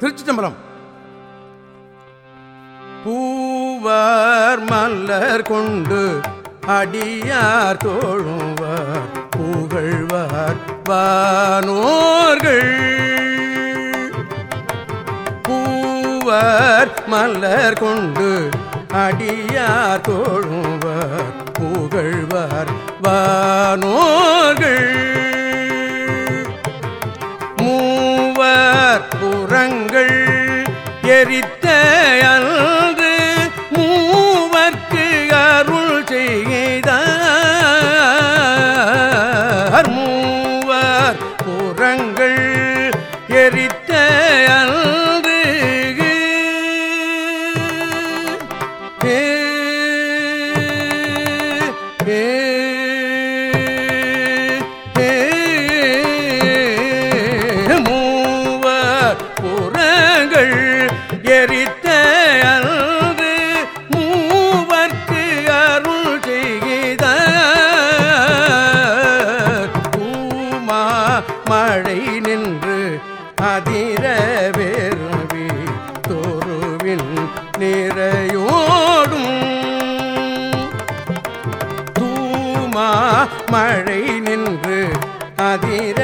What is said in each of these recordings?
திருச்சி தம்பரம் பூவார் மலர் கொண்டு அடியார் தோழுவார் புகழ்வார் வானோர்கள். பூவார் மலர் கொண்டு அடியார் தோழுவார் புகழ்வார் வானோர் எரித்த அன்று மூவர்க்கு அருள் செய்தார். மூவர் புறங்கள் எரித்த அன்று. ஏ மழை நின்று அதிர வேறுவி தோருவின் நிறையோடும். தூமா மழை நின்று அதிர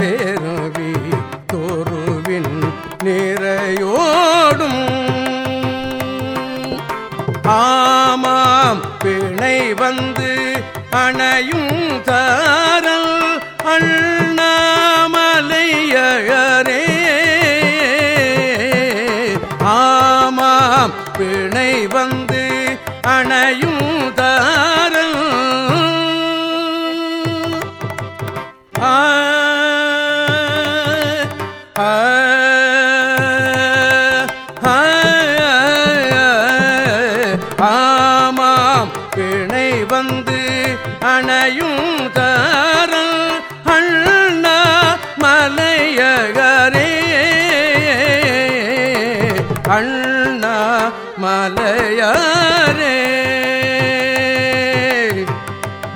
வேறுவி தோருவின் நிறையோடும். ஆமாம் பிணை வந்து அணையும் தான் அண்ணாமலையரே ஆமாம் பிணை வந்து அணையும் தாரல். ஆ ஆமாம் பிணை வந்து அணையும் தாரல் அண்ணா மலையாரே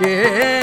ஏ